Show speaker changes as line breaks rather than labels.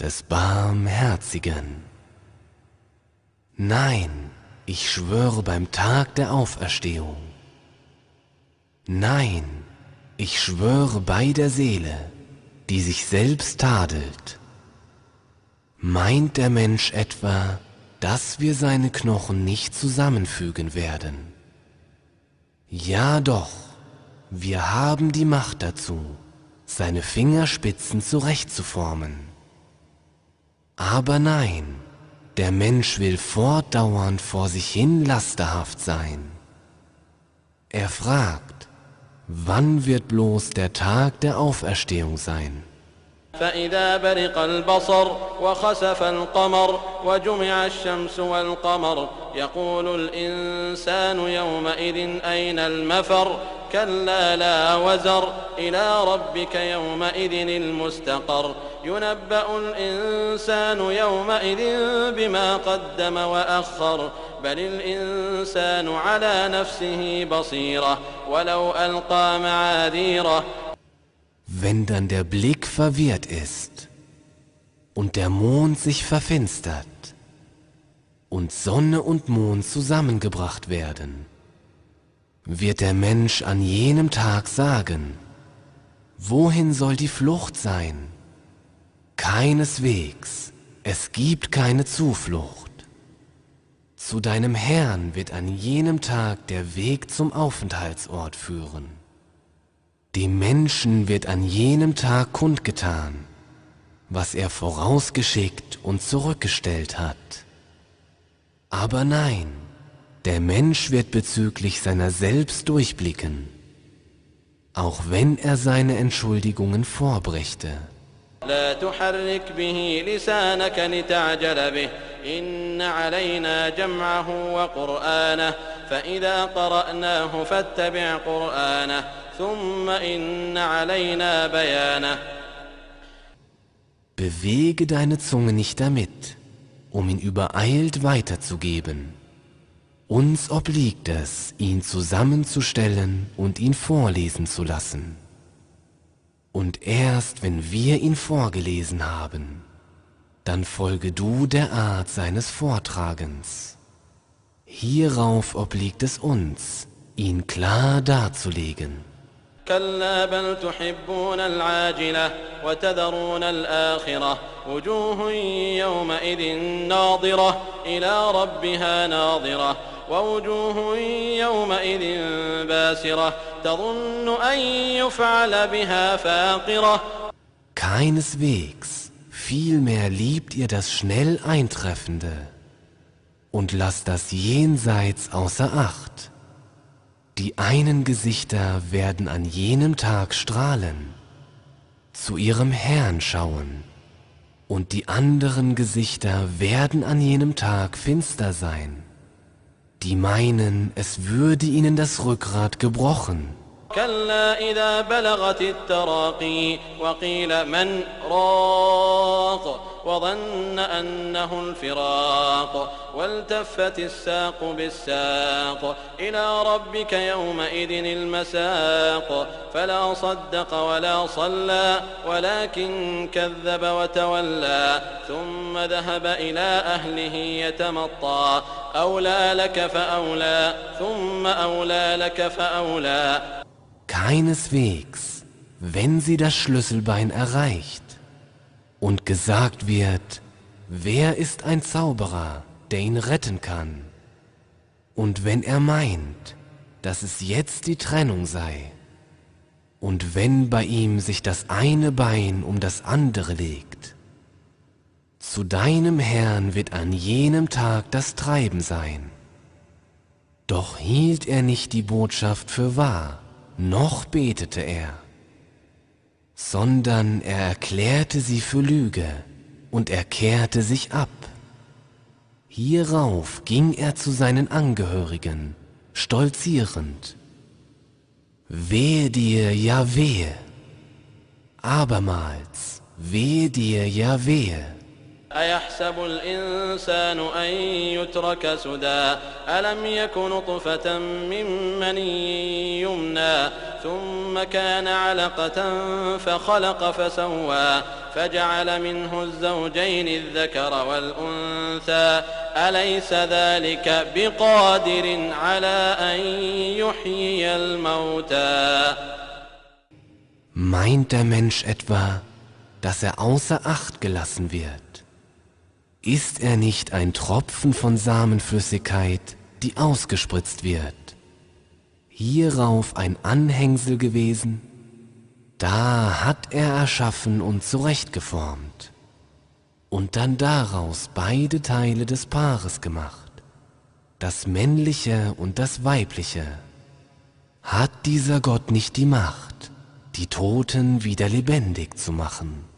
des Barmherzigen. Nein, ich schwöre beim Tag der Auferstehung. Nein, ich schwöre bei der Seele, die sich selbst tadelt. Meint der Mensch etwa, dass wir seine Knochen nicht zusammenfügen werden? Ja doch, wir haben die Macht dazu, seine Fingerspitzen zurechtzuformen. Aber nein, der Mensch will fortdauernd vor sich hin lasterhaft sein. Er fragt, wann wird bloß der Tag der Auferstehung sein?
فإذا برق البصر وخسف القمر وجمع الشمس والقمر يقول الإنسان يومئذ أين المفر كلا لا وزر إلى ربك يومئذ المستقر ينبأ الإنسان يومئذ بما قدم وأخر بل الإنسان على نفسه بصيرة ولو ألقى معاذيره
Wenn dann der Blick verwirrt ist und der Mond sich verfinstert und Sonne und Mond zusammengebracht werden, wird der Mensch an jenem Tag sagen, wohin soll die Flucht sein? Keineswegs, es gibt keine Zuflucht. Zu deinem Herrn wird an jenem Tag der Weg zum Aufenthaltsort führen. Dem Menschen wird an jenem Tag kundgetan, was er vorausgeschickt und zurückgestellt hat. Aber nein, der Mensch wird bezüglich seiner selbst durchblicken, auch wenn er seine Entschuldigungen vorbrächte.
لا تحرك به لسانك لتعجل به إن علينا جمعه وقرآنه فإذا قرأناه فاتبع قرآنه ثم إن علينا بيانه
Bewege deine Zunge nicht damit, um ihn übereilt weiterzugeben. Uns obliegt es, ihn zusammenzustellen und ihn vorlesen zu lassen. Und erst wenn wir ihn vorgelesen haben, dann folge du der Art seines Vortragens. Hierauf obliegt es uns, ihn klar darzulegen.
كلا بل تحبون العاجلة وتذرون الآخرة. وجوه يومئذ ناظرة إلى ربها ناظرة. ووجوه يومئذ باسرة تظن أن يفعل بها فاقرة.
Keineswegs, vielmehr liebt ihr das schnell Eintreffende. Und lasst das Jenseits außer Acht. Die einen Gesichter werden an jenem Tag strahlen, zu ihrem Herrn schauen, und die anderen Gesichter werden an jenem Tag finster sein. Die meinen, es würde ihnen das Rückgrat gebrochen.
كلا إذا بلغت التراقي وقيل من راق وظن أنه الفراق والتفت الساق بالساق إلى ربك يومئذ المساق فلا صدق ولا صلى ولكن كذب وتولى ثم ذهب إلى أهله يتمطى أولى لك فأولى ثم أولى لك فأولى
Keineswegs, wenn sie das Schlüsselbein erreicht. Und gesagt wird, wer ist ein Zauberer, der ihn retten kann? Und wenn er meint, dass es jetzt die Trennung sei, und wenn bei ihm sich das eine Bein um das andere legt, zu deinem Herrn wird an jenem Tag das Treiben sein. Doch hielt er nicht die Botschaft für wahr, noch betete er, sondern er erklärte sie für Lüge, und er kehrte sich ab. Hierauf ging er zu seinen Angehörigen, stolzierend. Wehe dir, ja wehe. Abermals, wehe dir, ja wehe.
أيحسب الإنسان أن يترك سدى ألم يك نطفة من مني يمنى ثم كان علقة فخلق فسوى فجعل منه الزوجين الذكر والأنثى أليس ذلك بقادر على أن يحيي الموتى
Meint der Mensch etwa, dass er außer Acht gelassen wird? Ist er nicht ein Tropfen von Samenflüssigkeit, die ausgespritzt wird? Hierauf ein Anhängsel gewesen? Da hat er erschaffen und zurechtgeformt und dann daraus beide Teile des Paares gemacht, das männliche und das weibliche. Hat dieser Gott nicht die Macht, die Toten wieder lebendig zu machen?